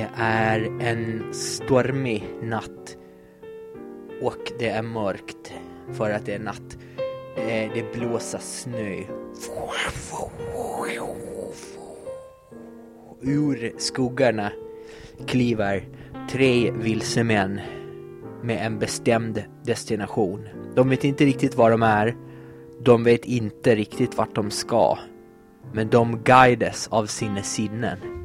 Det är en stormig natt och det är mörkt för att det är natt. Eh, det blåser snö. Ur skogarna kliver tre vilse män med en bestämd destination. De vet inte riktigt var de är. De vet inte riktigt vart de ska. Men de guidas av sina sinnen.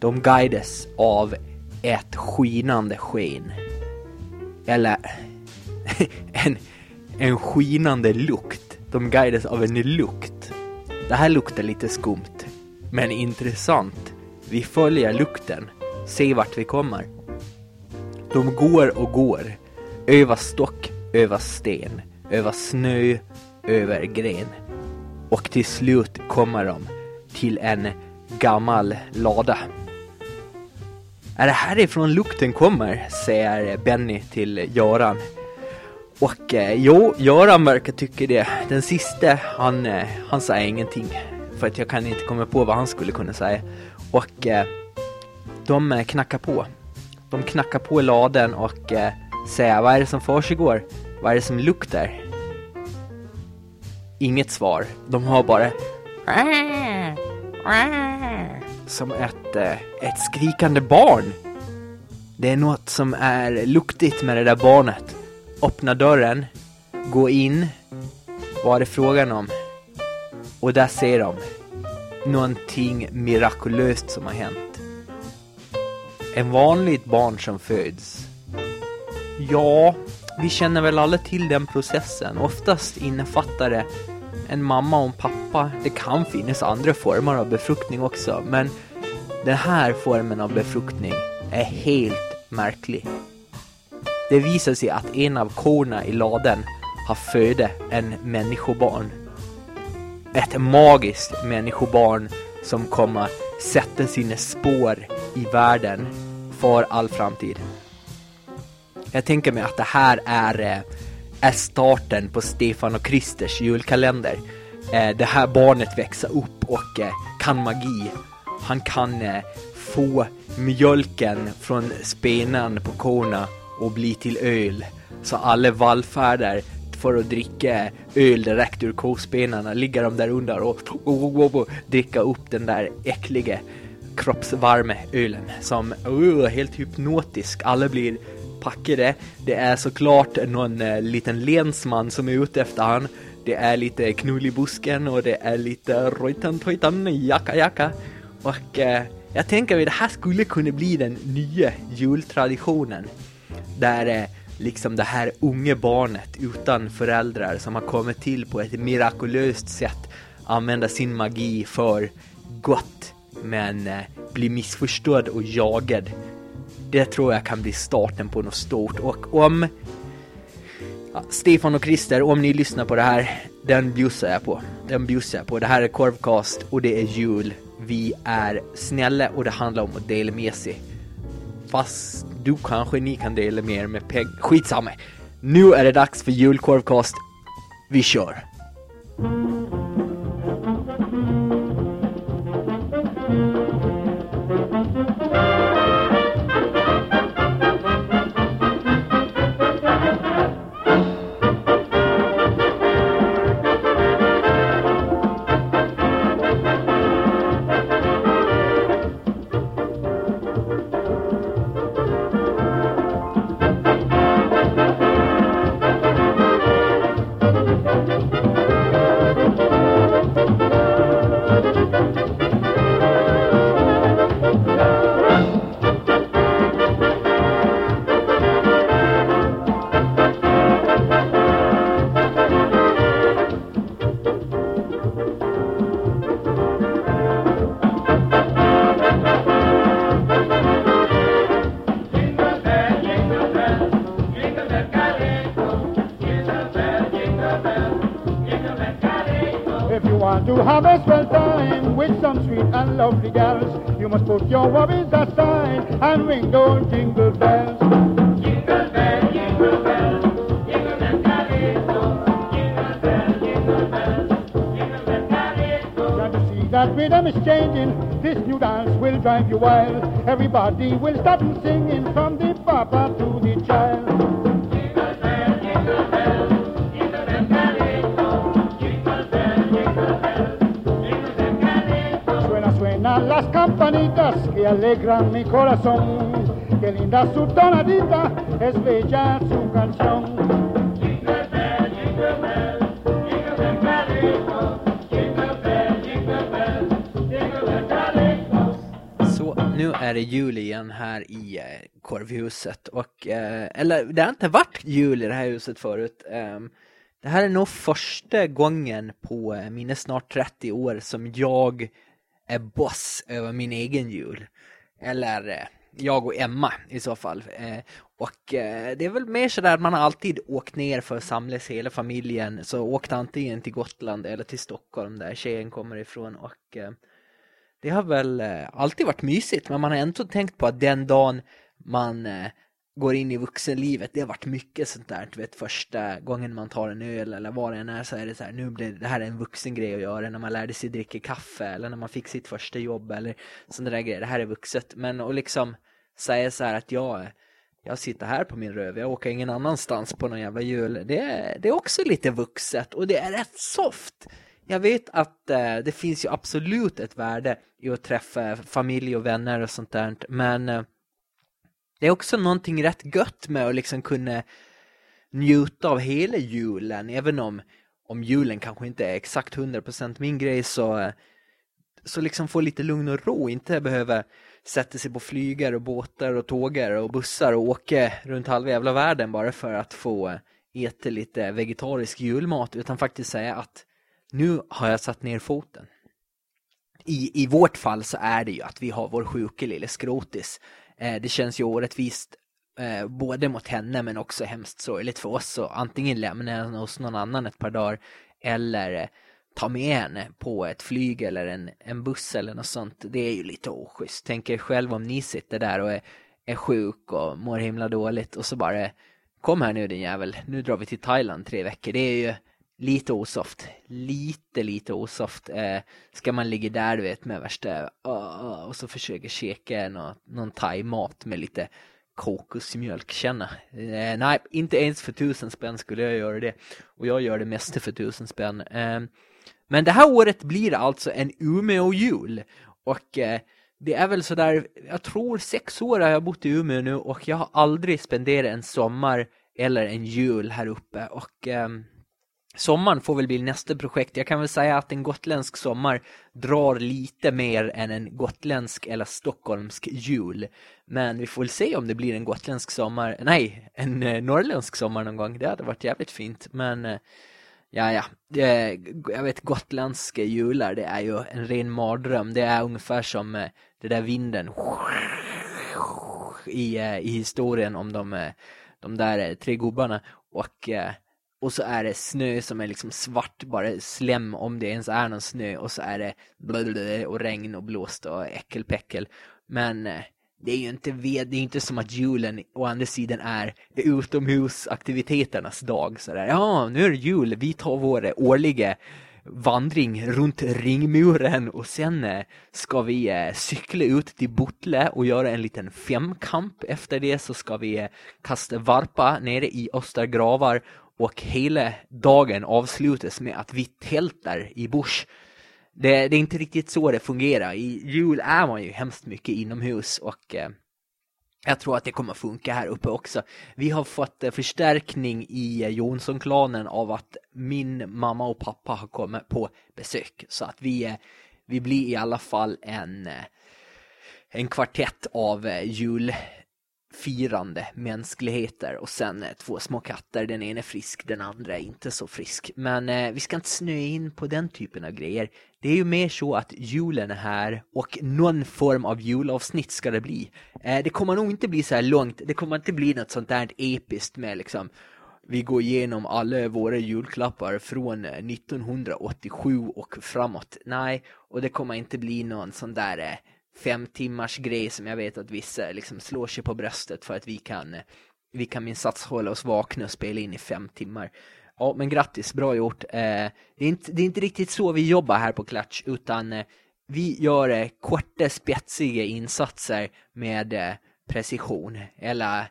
De guidas av ett skinande sken. Eller en, en skinande lukt. De guidas av en lukt. Det här luktar lite skumt. Men intressant. Vi följer lukten. Ser vart vi kommer. De går och går. Över stock, över sten, över snö, över gren. Och till slut kommer de till en gammal lada. Är det härifrån lukten kommer? säger Benny till Göran. Och eh, jo, Göran verkar tycka det. Den sista, han, eh, han säger ingenting. För att jag kan inte komma på vad han skulle kunna säga. Och eh, de eh, knackar på. De knackar på laden och eh, säger vad är det som försiggår? Vad är det som luktar? Inget svar. De har bara som ett, eh, ett skrikande barn. Det är något som är luktigt med det där barnet. Öppna dörren, gå in. Vad är det frågan om? Och där ser de någonting mirakulöst som har hänt. En vanligt barn som föds. Ja, vi känner väl alla till den processen. Oftast innefattar det en mamma och en pappa. Det kan finnas andra former av befruktning också, men den här formen av befruktning är helt märklig. Det visar sig att en av korna i laden har föde en människobarn. Ett magiskt människobarn som kommer sätta sina spår i världen för all framtid. Jag tänker mig att det här är, eh, är starten på Stefan och Kristers julkalender. Eh, Det här barnet växer upp och eh, kan magi. Han kan eh, få mjölken från spenan på korna och bli till öl. Så alla vallfärdar för att dricka eh, öl direkt ur kospenarna ligger de där under och, och, och, och, och dricka upp den där äckliga kroppsvarme ölen som uh, helt hypnotisk. Alla blir packade. Det är såklart någon eh, liten lensman som är ute efter han. Det är lite knull i busken och det är lite rojtan tojtan jacka jacka. Och eh, jag tänker att det här skulle kunna bli den nya jultraditionen. Där eh, liksom det här unga barnet utan föräldrar som har kommit till på ett mirakulöst sätt använda sin magi för gott men eh, blir missförstådd och jagad. Det tror jag kan bli starten på något stort och om ja, Stefan och Christer, om ni lyssnar på det här, den bjussar jag på. Den bjussar jag på. Det här är Korvcast och det är jul. Vi är snälla och det handlar om att dela med sig. Fast du kanske ni kan dela med er med pengar. Skitsamma. Nu är det dags för julkorvcast. Vi kör. Rhythm is changing. This new dance will drive you wild. Everybody will start singing from the papa to the child. Las campanitas que alegran mi corazón. Qué linda su tonadita, es bella su canción. Är det jul igen här i eh, korvhuset och, eh, eller det har inte varit jul i det här huset förut. Ehm, det här är nog första gången på eh, mina snart 30 år som jag är boss över min egen jul. Eller eh, jag och Emma i så fall. Eh, och eh, det är väl mer sådär att man har alltid åkt ner för att samlas hela familjen. Så åkt antingen till Gotland eller till Stockholm där tjejen kommer ifrån och eh, det har väl eh, alltid varit mysigt, men man har ändå tänkt på att den dagen man eh, går in i vuxenlivet, det har varit mycket sånt där, du vet första gången man tar en öl eller vad det än är så är det så här, nu blir det här är en vuxen grej att göra, när man lärde sig dricka kaffe eller när man fick sitt första jobb eller sådana där grejer, det här är vuxet, men att liksom säga så här att jag jag sitter här på min röv, jag åker ingen annanstans på någon jävla jul. Det, det är också lite vuxet och det är rätt soft. Jag vet att eh, det finns ju absolut ett värde i att träffa familj och vänner och sånt där, men eh, det är också någonting rätt gött med att liksom kunna njuta av hela julen, även om, om julen kanske inte är exakt 100% min grej så, eh, så liksom få lite lugn och ro, inte behöva sätta sig på flygar och båtar och tågar och bussar och åka runt halva jävla världen bara för att få eh, äta lite vegetarisk julmat, utan faktiskt säga att nu har jag satt ner foten. I, I vårt fall så är det ju att vi har vår sjuke lille skrotis. Eh, det känns ju orättvist eh, både mot henne men också hemskt sorgligt för oss att antingen lämna henne hos någon annan ett par dagar eller eh, ta med henne på ett flyg eller en, en buss eller något sånt. Det är ju lite oschysst. Tänk er själv om ni sitter där och är, är sjuk och mår himla dåligt och så bara kom här nu din jävel, nu drar vi till Thailand tre veckor. Det är ju lite osoft. Lite, lite osoft. Eh, ska man ligga där du vet med värsta oh, och så försöka käka nå, någon thai-mat med lite kokosmjölk känna. Eh, nej, inte ens för tusen spänn skulle jag göra det. Och jag gör det mesta för tusen spänn. Eh, men det här året blir alltså en Umeå-jul. Och eh, det är väl sådär, jag tror sex år har jag bott i Umeå nu och jag har aldrig spenderat en sommar eller en jul här uppe. Och ehm, sommaren får väl bli nästa projekt. Jag kan väl säga att en gotländsk sommar drar lite mer än en gotländsk eller stockholmsk jul. Men vi får väl se om det blir en gotländsk sommar, nej, en eh, norrländsk sommar någon gång. Det hade varit jävligt fint, men eh, Ja, ja. Jag vet, gotländska jular, det är ju en ren mardröm. Det är ungefär som eh, det där vinden i, i historien om de, de där tre gubbarna. Och, och så är det snö som är liksom svart, bara slem om det ens är någon snö. Och så är det blablabla och regn och blåst och äckelpäckel. Men eh, det är ju inte, ved, det är inte som att julen å andra sidan är utomhusaktiviteternas dag. Så där, ja, nu är det jul, vi tar vår årliga vandring runt ringmuren och sen eh, ska vi eh, cykla ut till Botle och göra en liten femkamp. Efter det så ska vi kasta varpa nere i Östergravar och hela dagen avslutas med att vi tältar i bush. Det, det är inte riktigt så det fungerar. I jul är man ju hemskt mycket inomhus och eh, jag tror att det kommer funka här uppe också. Vi har fått eh, förstärkning i eh, Jonsson-klanen av att min mamma och pappa har kommit på besök. Så att vi, eh, vi blir i alla fall en, eh, en kvartett av eh, firande, mänskligheter och sen eh, två små katter. Den ena är frisk, den andra är inte så frisk. Men eh, vi ska inte snöa in på den typen av grejer. Det är ju mer så att julen är här och någon form av julavsnitt ska det bli. Eh, det kommer nog inte bli så här långt, det kommer inte bli något sånt där episkt med liksom vi går igenom alla våra julklappar från eh, 1987 och framåt. Nej, och det kommer inte bli någon sån där eh, fem timmars grej som jag vet att vissa liksom slår sig på bröstet för att vi kan vi kan minst hålla oss vakna och spela in i fem timmar. Ja, men grattis, bra gjort. Eh, det, är inte, det är inte riktigt så vi jobbar här på Klatsch, utan eh, vi gör eh, korta spetsiga insatser med eh, precision. Eller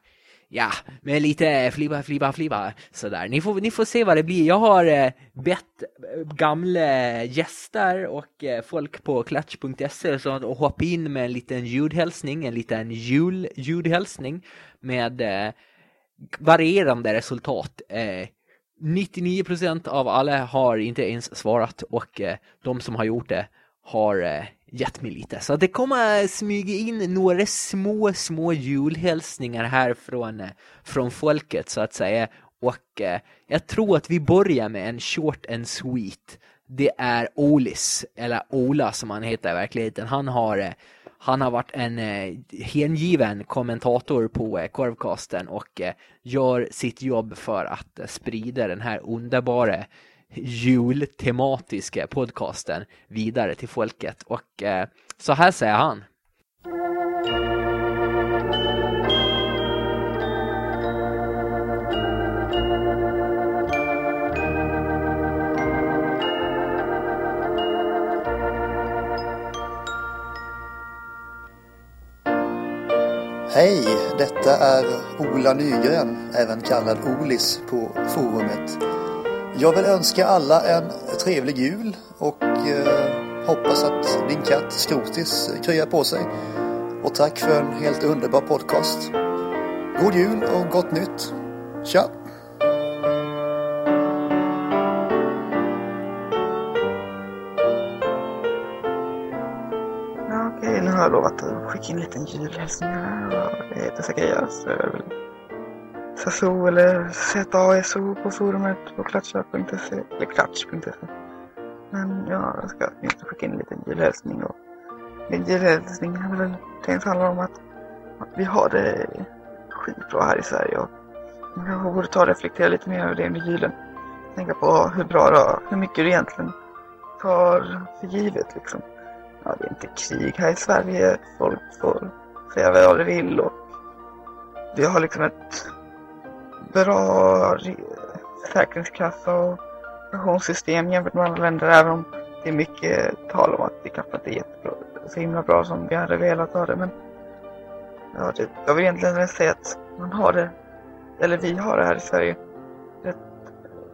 ja, med lite flibba, flibba, flibba sådär. Ni får, ni får se vad det blir. Jag har eh, bett eh, gamla gäster och eh, folk på klatch.se att hoppa in med en liten ljudhälsning, en liten jul ljudhälsning med eh, varierande resultat. Eh, 99% av alla har inte ens svarat och eh, de som har gjort det har gett mig lite. Så det kommer smyga in några små, små julhälsningar här från, eh, från folket så att säga. Och eh, jag tror att vi börjar med en short and sweet. Det är Olis, eller Ola som han heter i verkligheten. Han har, eh, han har varit en eh, hängiven kommentator på eh, Korvkasten och eh, gör sitt jobb för att eh, sprida den här underbara jultematiska podcasten vidare till folket. Och eh, så här säger han. Hej, detta är Ola Nygren, även kallad Olis på forumet. Jag vill önska alla en trevlig jul och eh, hoppas att din katt Skrotis kryar på sig. Och tack för en helt underbar podcast. God jul och gott nytt. Tja! Okej, nu har jag lovat att skicka in en liten julhälsning här. Och jag heter Så Jag vill SSO eller ZASO på forumet på klatcha.se. Eller klatch.se. Men ja, jag ska inte skicka in en liten julhälsning. Och min julhälsning är väl tänkt handlar om att vi har det skitbra här i Sverige. Och man kanske borde ta och reflektera lite mer över det under julen. Tänka på hur bra det är, hur mycket du egentligen tar för givet liksom ja, det är inte krig här i Sverige. Folk får säga vad de vill och vi har liksom ett bra försäkringskassa och pensionssystem jämfört med andra länder även om det är mycket tal om att det kanske inte är jättebra, så himla bra som vi hade velat ha det men ja, det, jag vill egentligen säga att man har det, eller vi har det här i Sverige rätt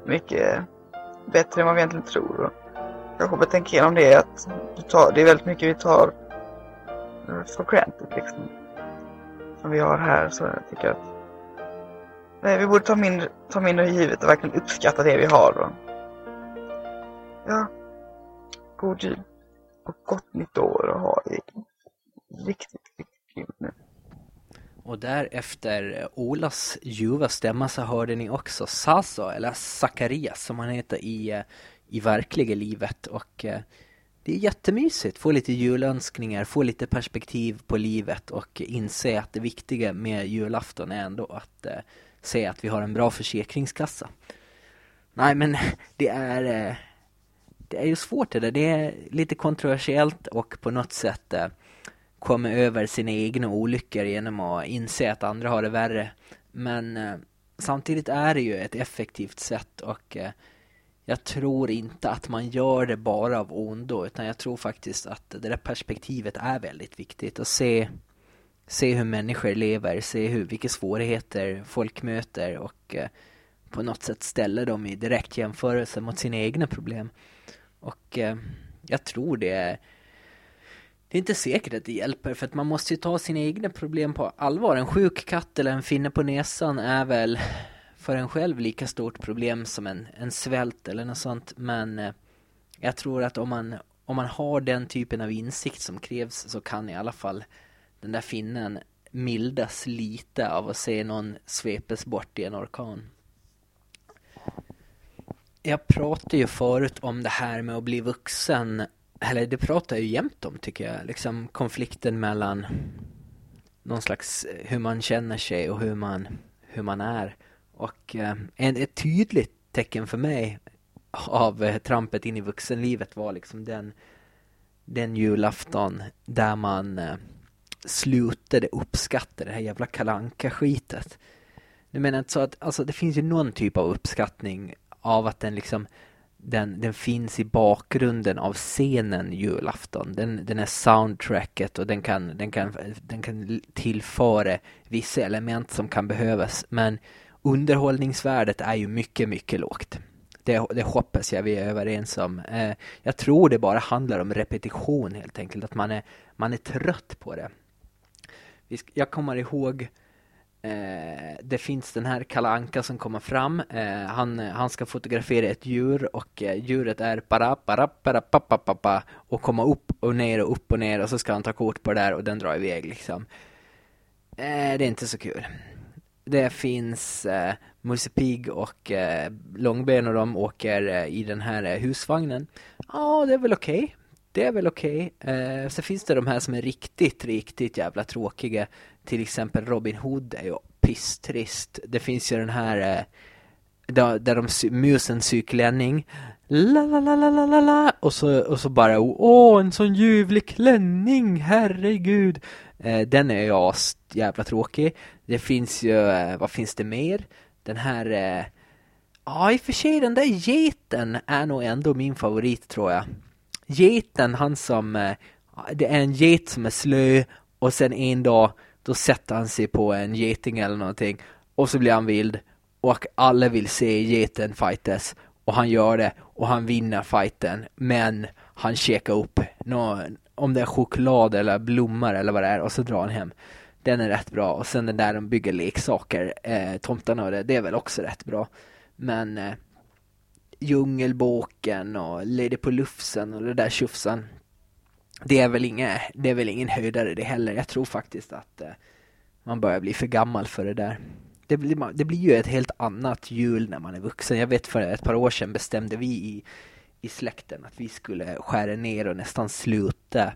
mycket bättre än vad vi egentligen tror. Och jag kommer tänka igenom det att du tar, det är väldigt mycket vi tar eh, för granted liksom. Som vi har här så jag tycker att nej, vi borde ta mindre, ta mindre givet och verkligen uppskatta det vi har. Då. ja, god jul och gott nytt år och ha det riktigt, riktigt grymt nu. Och därefter eh, Olas ljuva stämma så hörde ni också Saso, eller Zacharias som han heter i, eh, i verkliga livet. Och eh, det är jättemysigt, få lite julönskningar, få lite perspektiv på livet och inse att det viktiga med julafton är ändå att säga se att vi har en bra försäkringskassa. Nej men det är, eh, det är ju svårt det där, det är lite kontroversiellt och på något sätt eh, komma över sina egna olyckor genom att inse att andra har det värre. Men eh, samtidigt är det ju ett effektivt sätt och jag tror inte att man gör det bara av ondo utan jag tror faktiskt att det där perspektivet är väldigt viktigt att se, se hur människor lever, se hur, vilka svårigheter folk möter och eh, på något sätt ställa dem i direkt jämförelse mot sina egna problem. Och eh, jag tror det är det är inte säkert att det hjälper för att man måste ju ta sina egna problem på allvar. En sjuk katt eller en finne på näsan är väl för en själv lika stort problem som en, en svält eller något sånt. Men eh, jag tror att om man, om man har den typen av insikt som krävs så kan i alla fall den där finnen mildas lite av att se någon svepes bort i en orkan. Jag pratade ju förut om det här med att bli vuxen eller det pratar jag ju jämt om tycker jag, liksom konflikten mellan någon slags eh, hur man känner sig och hur man, hur man är. Och eh, en, ett tydligt tecken för mig av eh, trampet in i vuxenlivet var liksom den, den julafton där man eh, slutade uppskatta det här jävla kalanka skitet Nu menar inte så att, alltså det finns ju någon typ av uppskattning av att den liksom den, den finns i bakgrunden av scenen julafton. Den, den är soundtracket och den kan, den, kan, den kan tillföra vissa element som kan behövas. Men underhållningsvärdet är ju mycket, mycket lågt. Det, det hoppas jag vi är överens om. Eh, jag tror det bara handlar om repetition helt enkelt, att man är, man är trött på det. Jag kommer ihåg Eh, det finns den här Kalle Anka som kommer fram. Eh, han, han ska fotografera ett djur och eh, djuret är para, para, para, pa, pa, pa, pa, och komma upp och ner och upp och ner och så ska han ta kort på det där och den drar iväg liksom. Eh, det är inte så kul. Det finns eh, Musse Pig och eh, Långben och de åker eh, i den här eh, husvagnen. Ja, det är väl okej. Okay. Det är väl okej. Okay. Eh, så finns det de här som är riktigt, riktigt jävla tråkiga till exempel Robin Hood är ju pisstrist. Det finns ju den här eh, där, där de musen syklänning. La la la la la la la och så, och så bara åh en sån ljuvlig klänning, herregud. Eh, den är ju jävla tråkig. Det finns ju, eh, vad finns det mer? Den här eh, Ja, i och för sig den där geten är nog ändå min favorit tror jag. Geten, han som, eh, det är en get som är slö och sen en dag då sätter han sig på en geting eller någonting och så blir han vild och alla vill se geten fightas och han gör det och han vinner fighten men han käkar upp någon, om det är choklad eller blommor eller vad det är och så drar han hem. Den är rätt bra och sen den där de bygger leksaker, eh, tomtarna och det, det är väl också rätt bra. Men eh, Djungelboken och Lady på Lufsen och det där tjufsen det är väl inga, det är väl ingen höjdare det heller. Jag tror faktiskt att eh, man börjar bli för gammal för det där. Det blir, det blir ju ett helt annat jul när man är vuxen. Jag vet för ett par år sedan bestämde vi i, i släkten att vi skulle skära ner och nästan sluta,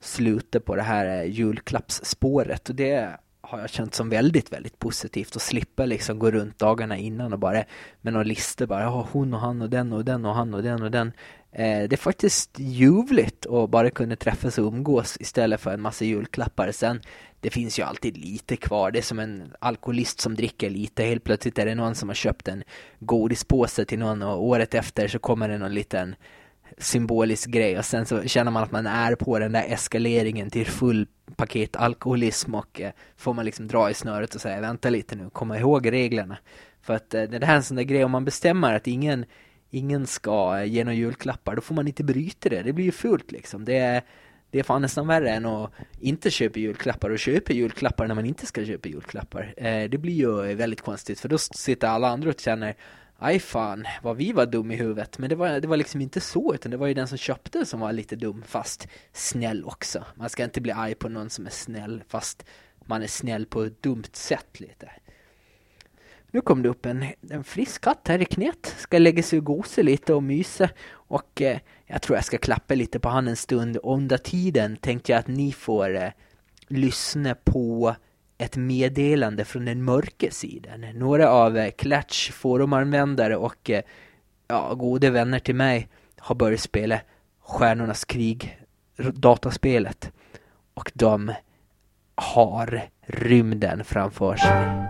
sluta på det här eh, julklappsspåret. Och det har jag känt som väldigt, väldigt positivt och slippa liksom gå runt dagarna innan och bara med någon lista bara, ja hon och han och den och den och han och den och den. Eh, det är faktiskt ljuvligt att bara kunna träffas och umgås istället för en massa julklappar. Sen, det finns ju alltid lite kvar. Det är som en alkoholist som dricker lite. Helt plötsligt är det någon som har köpt en godispåse till någon och året efter så kommer det någon liten symbolisk grej och sen så känner man att man är på den där eskaleringen till full paket alkoholism och eh, får man liksom dra i snöret och säga vänta lite nu, komma ihåg reglerna. För att eh, det här är en sån där grej, om man bestämmer att ingen ingen ska eh, ge några julklappar, då får man inte bryta det. Det blir ju fult liksom. Det är, det är fan nästan värre än att inte köpa julklappar och köpa julklappar när man inte ska köpa julklappar. Eh, det blir ju väldigt konstigt för då sitter alla andra och känner Aj fan, vad vi var dum i huvudet. Men det var, det var liksom inte så, utan det var ju den som köpte som var lite dum, fast snäll också. Man ska inte bli arg på någon som är snäll, fast man är snäll på ett dumt sätt lite. Nu kom det upp en, en frisk katt här i knät. Ska lägga sig och gosa lite och mysa. Och eh, jag tror jag ska klappa lite på han en stund. Under tiden tänkte jag att ni får eh, lyssna på ett meddelande från den mörka sidan. Några av eh, forumanvändare och eh, ja, goda vänner till mig har börjat spela Stjärnornas krig, dataspelet. Och de har rymden framför sig.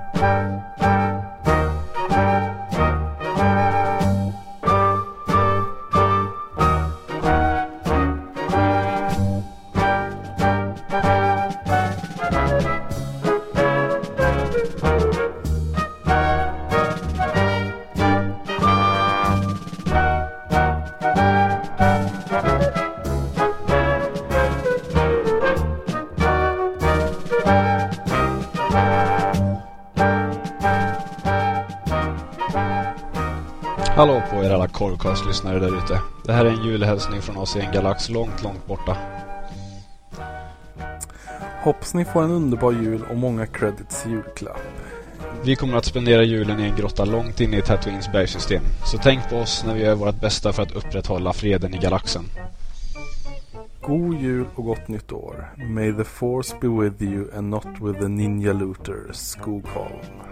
Korvcast-lyssnare där ute. Det här är en julhälsning från oss i en galax långt, långt borta. Hoppas ni får en underbar jul och många credits i julklapp. Vi kommer att spendera julen i en grotta långt inne i Tatooines bergssystem. Så tänk på oss när vi gör vårt bästa för att upprätthålla freden i galaxen. God jul och gott nytt år. May the force be with you and not with the ninja looter Skogholm.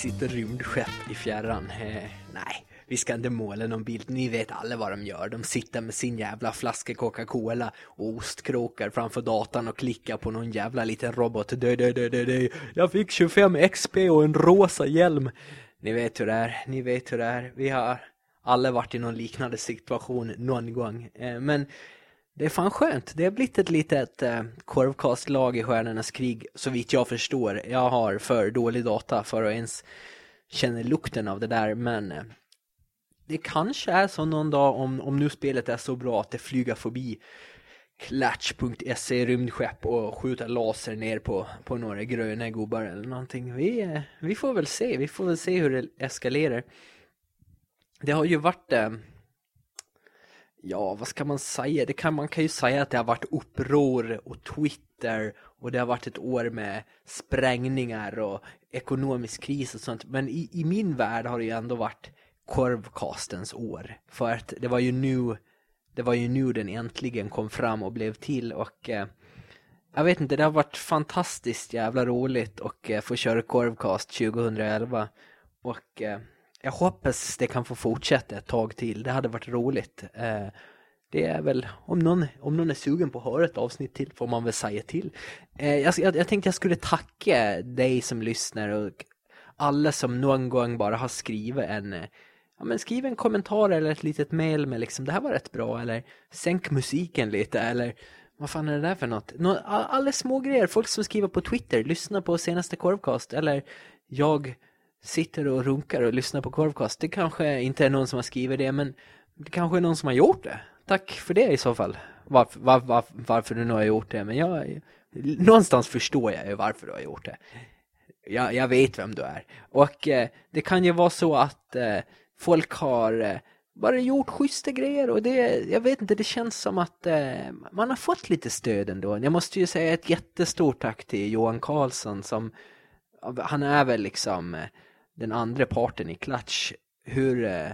Sitt rymdskepp i fjärran. Eh, nej, vi ska inte måla någon bild. Ni vet alla vad de gör. De sitter med sin jävla flaska Coca-Cola och ostkrokar framför datorn och klickar på någon jävla liten robot. Dö, dö, dö, dö, dö. Jag fick 25 XP och en rosa hjälm. Ni vet hur det är. Ni vet hur det är. Vi har alla varit i någon liknande situation någon gång. Eh, men det är fan skönt. Det har blivit ett litet eh, korvkastlag i Stjärnornas krig, så vitt jag förstår. Jag har för dålig data för att ens känna lukten av det där, men eh, det kanske är så någon dag om, om nu spelet är så bra att det flyger förbi Klatch.se rymdskepp och skjuter laser ner på, på några gröna gubbar eller någonting. Vi, eh, vi får väl se, vi får väl se hur det eskalerar. Det har ju varit eh, Ja, vad ska man säga? Det kan, man kan ju säga att det har varit uppror och Twitter och det har varit ett år med sprängningar och ekonomisk kris och sånt. Men i, i min värld har det ju ändå varit korvkastens år. För att det var ju nu det var ju nu den äntligen kom fram och blev till och eh, jag vet inte, det har varit fantastiskt jävla roligt och eh, få köra korvkast 2011 och eh, jag hoppas det kan få fortsätta ett tag till. Det hade varit roligt. Eh, det är väl, om någon, om någon är sugen på att höra ett avsnitt till får man väl säga till. Eh, jag, jag, jag tänkte jag skulle tacka dig som lyssnar och alla som någon gång bara har skrivit en ja, men skriv en kommentar eller ett litet mail med liksom det här var rätt bra eller sänk musiken lite eller vad fan är det där för något? Nå, alla små grejer, folk som skriver på Twitter, lyssna på senaste korvkast eller jag sitter och runkar och lyssnar på korvkast. Det kanske inte är någon som har skrivit det, men det kanske är någon som har gjort det. Tack för det i så fall. Varför, var, var, varför du nu har gjort det, men jag... Någonstans förstår jag ju varför du har gjort det. Jag, jag vet vem du är. Och eh, det kan ju vara så att eh, folk har eh, bara gjort schyssta grejer och det, jag vet inte, det känns som att eh, man har fått lite stöd ändå. Jag måste ju säga ett jättestort tack till Johan Karlsson som, han är väl liksom eh, den andra parten i Klatsch, hur, eh,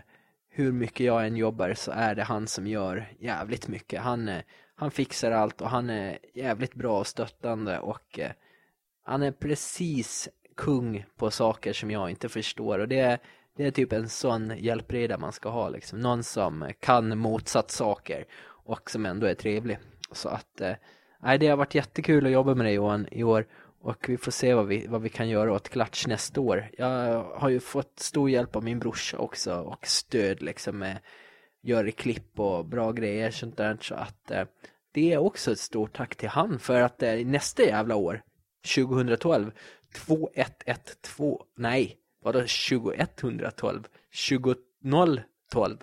hur mycket jag än jobbar så är det han som gör jävligt mycket. Han, eh, han fixar allt och han är jävligt bra och stöttande och eh, han är precis kung på saker som jag inte förstår och det är, det är typ en sån hjälpreda man ska ha liksom. Någon som kan motsatt saker och som ändå är trevlig. Så att, nej det har varit jättekul att jobba med dig Johan i år och vi får se vad vi, vad vi kan göra åt Klatsch nästa år. Jag har ju fått stor hjälp av min brorsa också och stöd liksom med gör klipp och bra grejer sånt där. Så att eh, det är också ett stort tack till han för att eh, nästa jävla år, 2012, 2112, nej, vadå 2112, 2012,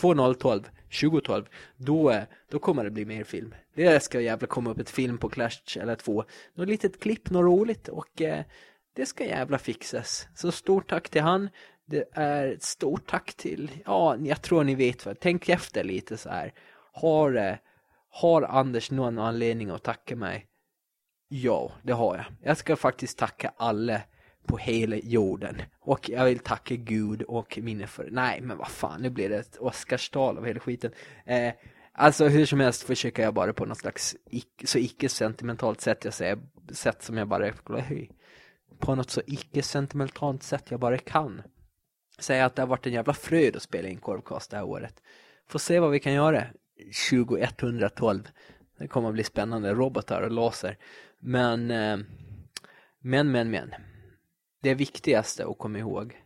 2012 2012, då, då kommer det bli mer film. Det ska jävla komma upp ett film på Clash eller två. Något litet klipp, något roligt och eh, det ska jävla fixas. Så stort tack till han. Det är ett stort tack till, ja, jag tror ni vet vad. Tänk efter lite så här. Har, eh, har Anders någon anledning att tacka mig? Ja, det har jag. Jag ska faktiskt tacka alla på hela jorden. Och jag vill tacka Gud och minne för... Nej, men vad fan, nu blir det ett Oscarstal av hela skiten. Eh, alltså hur som helst försöker jag bara på något slags icke, så icke-sentimentalt sätt jag säger, sätt som jag bara... På något så icke-sentimentalt sätt jag bara kan. Säga att det har varit en jävla fröjd att spela in korvkast det här året. Får se vad vi kan göra. 2112. Det kommer att bli spännande. Robotar och laser. Men, eh, men, men, men det viktigaste att komma ihåg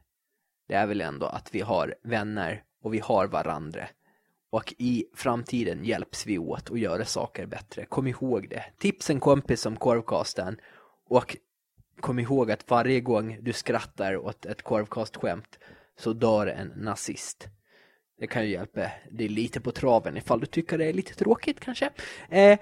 det är väl ändå att vi har vänner och vi har varandra. Och i framtiden hjälps vi åt att göra saker bättre. Kom ihåg det. Tips en kompis om korvkasten och kom ihåg att varje gång du skrattar åt ett korvkastskämt så dör en nazist. Det kan ju hjälpa dig lite på traven ifall du tycker det är lite tråkigt kanske. Eh,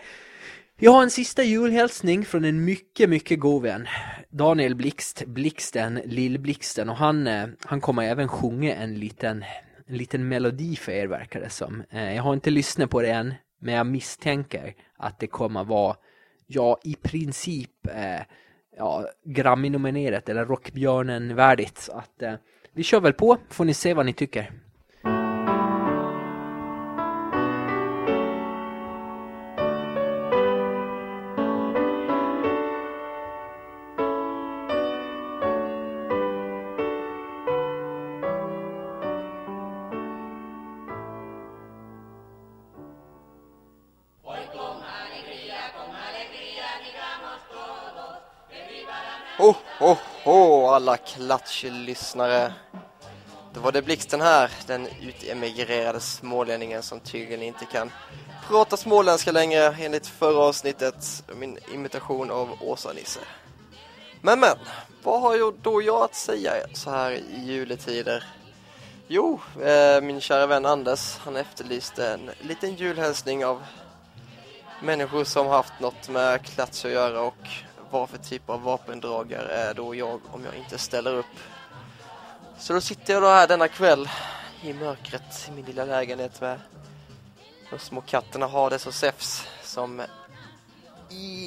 jag har en sista julhälsning från en mycket, mycket god vän. Daniel Blixt, Blixten, Lillblixten och han, eh, han kommer även sjunga en liten, en liten melodi för er verkar det som. Eh, jag har inte lyssnat på det än, men jag misstänker att det kommer vara, ja i princip, eh, ja, Grammy-nominerat eller Rockbjörnen värdigt. Så att eh, vi kör väl på, får ni se vad ni tycker. Alla klatschlyssnare. Då var det Blixten här, den utemigrerade smålänningen som tydligen inte kan prata småländska längre enligt förra avsnittet, min imitation av Åsa-Nisse. Men men, vad har jag då jag att säga så här i juletider? Jo, eh, min kära vän Anders, han efterlyste en liten julhälsning av människor som haft något med klatsch att göra och vad för typ av vapendragare är då jag om jag inte ställer upp. Så då sitter jag då här denna kväll i mörkret i min lilla lägenhet med de små katterna Hades och Zeus som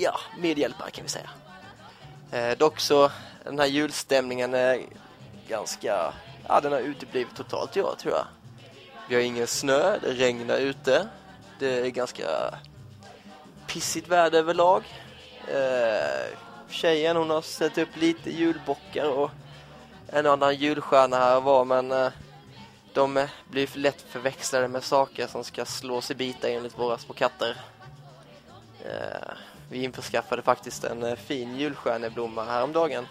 ja, medhjälpare kan vi säga. Eh, dock så, den här julstämningen är ganska, ja den har uteblivit totalt i år tror jag. Vi har ingen snö, det regnar ute. Det är ganska pissigt väder överlag. Eh, tjejen hon har sett upp lite julbockar och en annan julstjärna här och var men eh, de eh, blir för lätt förväxlade med saker som ska slås i bitar enligt våra små katter. Eh, vi införskaffade faktiskt en eh, fin julstjärneblomma häromdagen.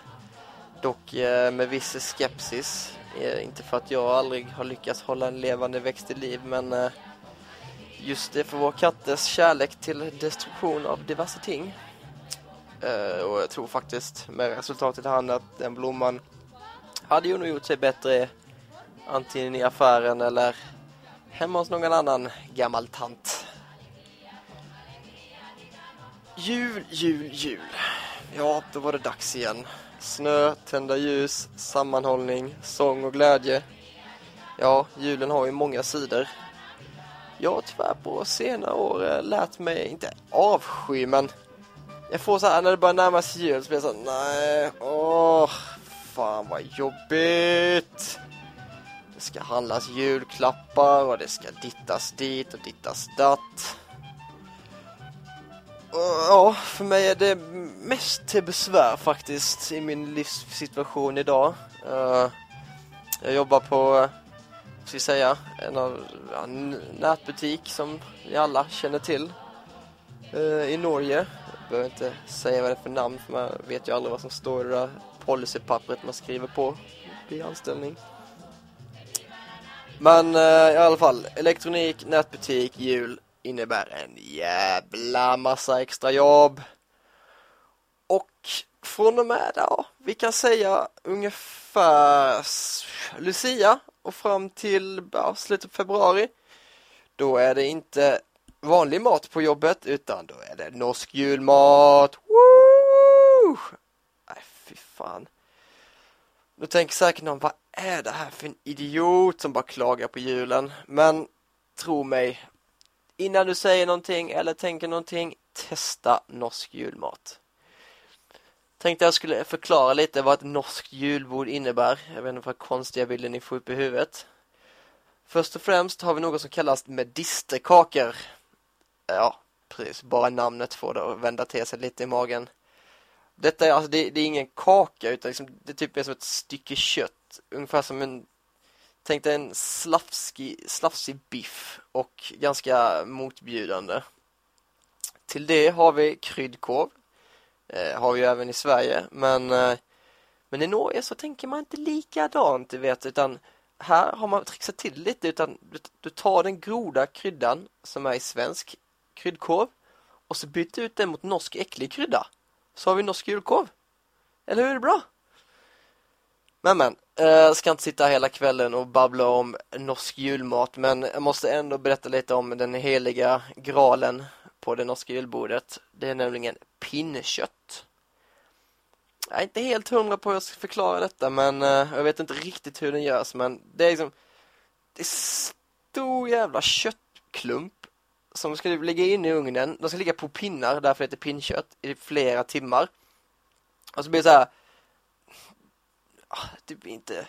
Dock eh, med viss skepsis. Eh, inte för att jag aldrig har lyckats hålla en levande växt i liv men eh, just det för vår katters kärlek till destruktion av diverse ting. Eh, och jag tror faktiskt med resultatet i hand att den blomman hade ju nog gjort sig bättre antingen i affären eller hemma hos någon annan gammal tant. Jul, jul, jul. Ja, då var det dags igen. Snö, tända ljus, sammanhållning, sång och glädje. Ja, julen har ju många sidor. Jag har tyvärr på senare år eh, lärt mig, inte avsky, men jag får så här när det börjar närma sig jul så blir jag så här, nej, åh, fan vad jobbigt. Det ska handlas julklappar och det ska dittas dit och dittas datt. Ja, för mig är det mest till besvär faktiskt i min livssituation idag. Eh, jag jobbar på, ska vi säga, en av, ja, nätbutik som ni alla känner till eh, i Norge. Behöver inte säga vad det är för namn för man vet ju aldrig vad som står i det där policypappret man skriver på vid anställning. Men eh, i alla fall, elektronik, nätbutik, jul innebär en jävla massa extra jobb. Och från och med, ja, vi kan säga ungefär Lucia och fram till ja, slutet av februari. Då är det inte vanlig mat på jobbet utan då är det norsk julmat. Woo! Nej, fy fan. Då tänker säkert någon, vad är det här för en idiot som bara klagar på julen? Men tro mig, innan du säger någonting eller tänker någonting, testa norsk julmat. Tänkte jag skulle förklara lite vad ett norskt julbord innebär. Jag vet inte vad konstiga bilder ni får upp i huvudet. Först och främst har vi något som kallas medisterkakor. Ja, precis. Bara namnet får det att vända till sig lite i magen. Detta är alltså, det, det är ingen kaka utan liksom, det är typ är som ett stycke kött. Ungefär som en, tänk dig en slafsig, slafsig biff och ganska motbjudande. Till det har vi kryddkorv. Eh, har vi ju även i Sverige, men, eh, men i Norge så tänker man inte likadant, du vet, utan här har man trixat till lite, utan du, du tar den goda kryddan som är i svensk kryddkorv och så byter ut den mot norsk äcklig krydda. Så har vi norsk julkorv. Eller hur är det bra? Men men, eh, ska inte sitta hela kvällen och babbla om norsk julmat men jag måste ändå berätta lite om den heliga graalen på det norska julbordet. Det är nämligen pinnekött. Jag är inte helt hundra på hur jag ska förklara detta men eh, jag vet inte riktigt hur den görs men det är liksom det är stor jävla köttklump som ska ligga inne i ugnen. De ska ligga på pinnar, därför heter det pinnkött, i flera timmar. Och så blir det så här. Ah, det blir inte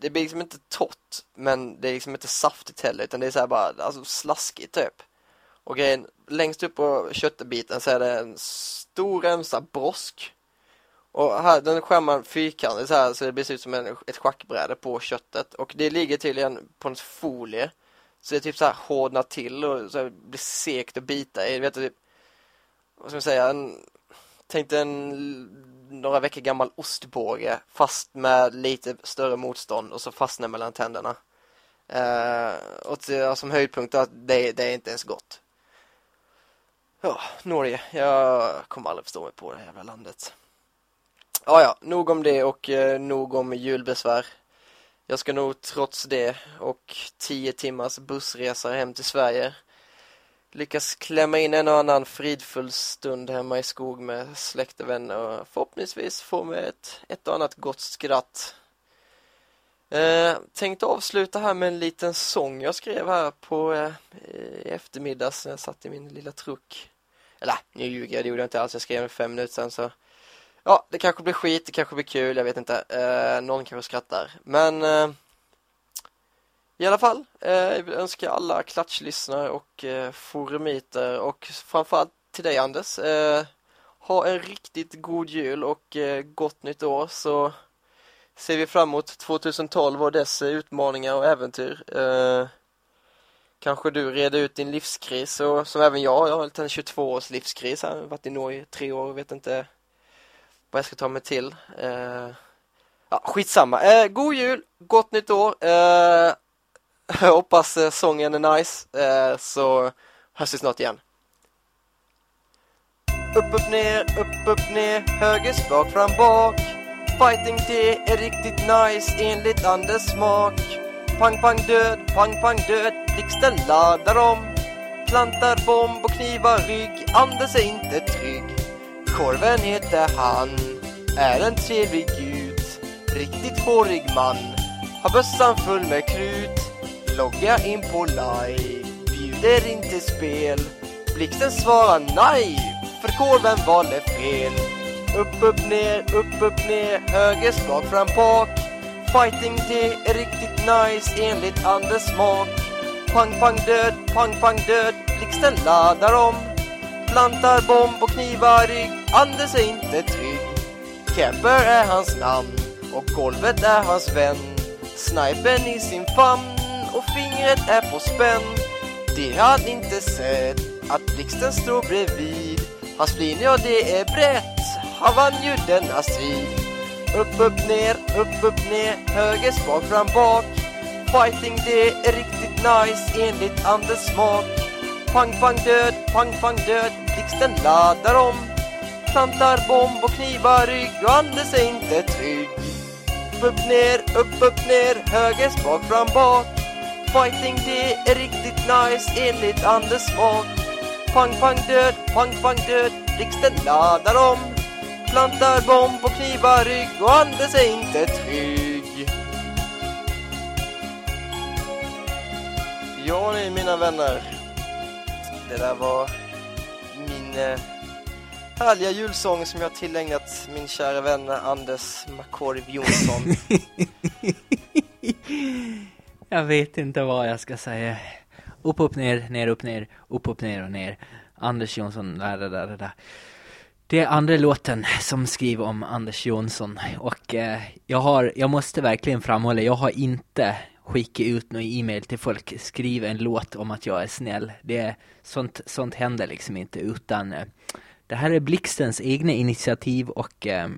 det blir liksom inte torrt, men det är liksom inte saftigt heller, utan det är så här bara alltså slaskigt typ. Och grejen, längst upp på köttbiten så är det en stor remsa brosk. Och här, den skär man fyrkantigt så här så det blir ut som en, ett schackbräde på köttet. Och det ligger tydligen på en folie. Så det typ så här hårdnar till och så här blir sekt att bita i. Vet du, vad ska man säga, en tänkte en några veckor gammal ostbåge fast med lite större motstånd och så fastnar mellan tänderna. Eh, och till, som höjdpunkt att det, det är inte ens gott. Ja, Norge. Jag kommer aldrig förstå mig på det jävla landet. Ja, ja, nog om det och eh, nog om julbesvär. Jag ska nog trots det och tio timmars bussresa hem till Sverige lyckas klämma in en och annan fridfull stund hemma i skog med släkt och vänner och förhoppningsvis få med ett, ett och annat gott skratt. Eh, tänkte avsluta här med en liten sång jag skrev här på eh, i eftermiddags när jag satt i min lilla truck. Eller nu ljuger jag, det gjorde jag inte alls, jag skrev den fem minuter sedan så Ja, det kanske blir skit, det kanske blir kul, jag vet inte. Eh, någon kanske skrattar. Men eh, i alla fall, eh, jag vill önska alla klatschlyssnare och eh, forumiter och framförallt till dig Anders. Eh, ha en riktigt god jul och eh, gott nytt år så ser vi fram emot 2012 och dess eh, utmaningar och äventyr. Eh, kanske du reder ut din livskris och som även jag, jag har en 22 års livskris här, varit i Norge i tre år och vet inte vad jag ska ta mig till. Eh, ja, skitsamma. Eh, god jul, gott nytt år. Eh, jag hoppas eh, sången är nice, eh, så hörs vi snart igen. Upp, upp, ner, upp, upp, ner, höger, spak, fram, bak. Fighting det är riktigt nice enligt Anders smak. Pang, pang, död, pang, pang, död, blixten laddar om. Plantar bomb och knivar rygg, Anders är inte trygg. Korven heter han, är en trevlig gud. Riktigt hårig man, har bössan full med krut. Logga in på live, bjuder inte spel. Blixten svarar nej, för korven valde fel. Upp, upp, ner, upp, upp, ner, höger, spak, fram, bak. Fighting det är riktigt nice enligt Anders smak. Pang, pang, död, pang, pang, död, blixten laddar om. Plantar bomb och knivar rygg, Anders är inte trygg. Kemper är hans namn och golvet är hans vän. Snipern i sin famn och fingret är på spänn. Det han inte sett, att blixten står bredvid. Hans flin, ja det är brett, han vann ju denna strid. Upp, upp, ner, upp, upp, ner, höger, spak, fram, bak. Fighting det är riktigt nice enligt Anders smak. Pang, pang, död, pang, pang, död, blixten laddar om. Plantar bomb och knivar rygg och Anders är inte trygg. Upp, upp, ner, upp, upp, ner, höger, spak, fram, bak. Fighting det är riktigt nice enligt Anders smak. Pang, pang, död, pang, pang, död, blixten laddar om. Plantar bomb och knivar rygg och Anders är inte trygg. Ja ni mina vänner. Det där var min eh, härliga julsång som jag tillägnat min kära vän Anders McCorv Jonsson. Jag vet inte vad jag ska säga. Upp, upp, ner, ner, upp, ner, upp, upp, ner och ner. Anders Jonsson, där, där, där, där. Det är andra låten som skriver om Anders Jonsson och eh, jag har, jag måste verkligen framhålla, jag har inte skicka ut någon e-mail till folk, skriv en låt om att jag är snäll. Det är, sånt, sånt händer liksom inte utan eh, det här är Blixtens egna initiativ och eh,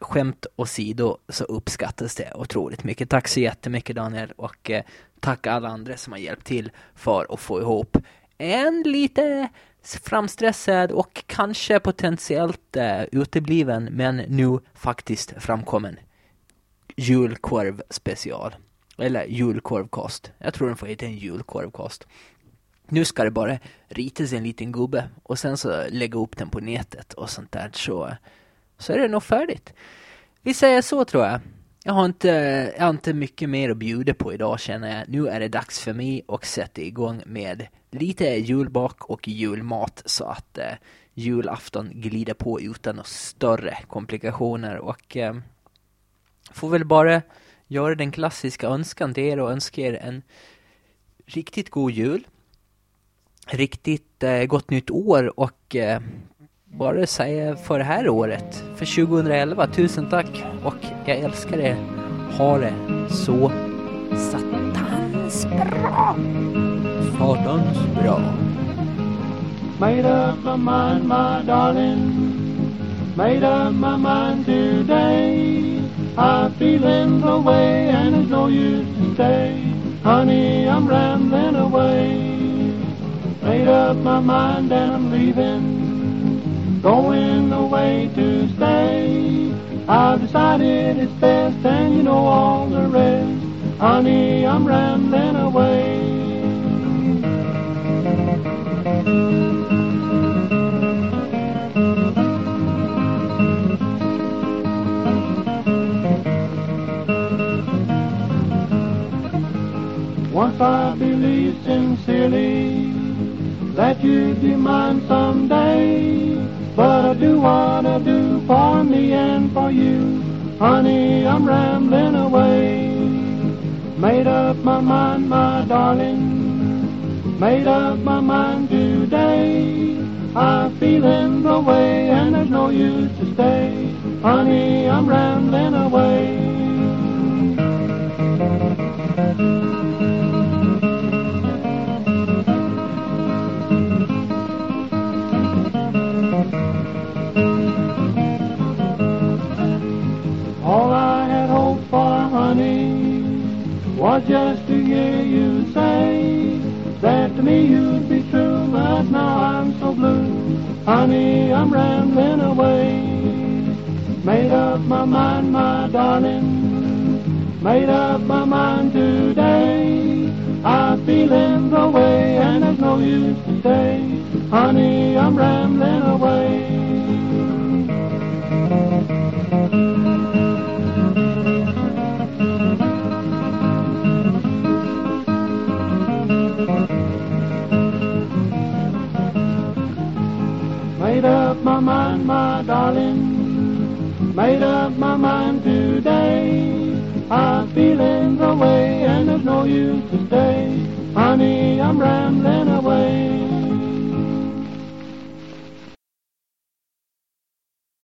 skämt åsido så uppskattas det otroligt mycket. Tack så jättemycket Daniel och eh, tack alla andra som har hjälpt till för att få ihop en lite framstressad och kanske potentiellt eh, utebliven men nu faktiskt framkommen julkorv special. Eller julkorvkost. Jag tror den får heta en julkorvkost. Nu ska det bara ritas en liten gubbe och sen så lägga upp den på nätet och sånt där så så är det nog färdigt. Vi säger så tror jag. Jag har, inte, jag har inte mycket mer att bjuda på idag känner jag. Nu är det dags för mig att sätta igång med lite julbak och julmat så att eh, julafton glider på utan några större komplikationer och eh, får väl bara göra den klassiska önskan till er och önska er en riktigt god jul. Riktigt eh, gott nytt år och eh, bara säga för det här året, för 2011. Tusen tack och jag älskar er. Ha det så satans bra. Satans bra. Made up my mind, my darling. Made up my mind today. I'm feeling the way and there's no use to stay. Honey, I'm rambling away. Made up my mind and I'm leaving. Going away to stay. I've decided it's best and you know all the rest. Honey, I'm rambling away. I believe sincerely that you'd be mine someday. But I do what I do for me and for you. Honey, I'm rambling away. Made up my mind, my darling. Made up my mind today. I'm feeling the way and there's no use to stay. Honey, I'm rambling away. Just to hear you say that to me you'd be true, but now I'm so blue. Honey, I'm rambling away. Made up my mind, my darling. Made up my mind today. I'm feeling the way, and there's no use to stay. Honey, I'm rambling away. my mind, my darling. Made up my mind today. I'm feeling the way and there's no use to stay. Honey, I'm rambling away.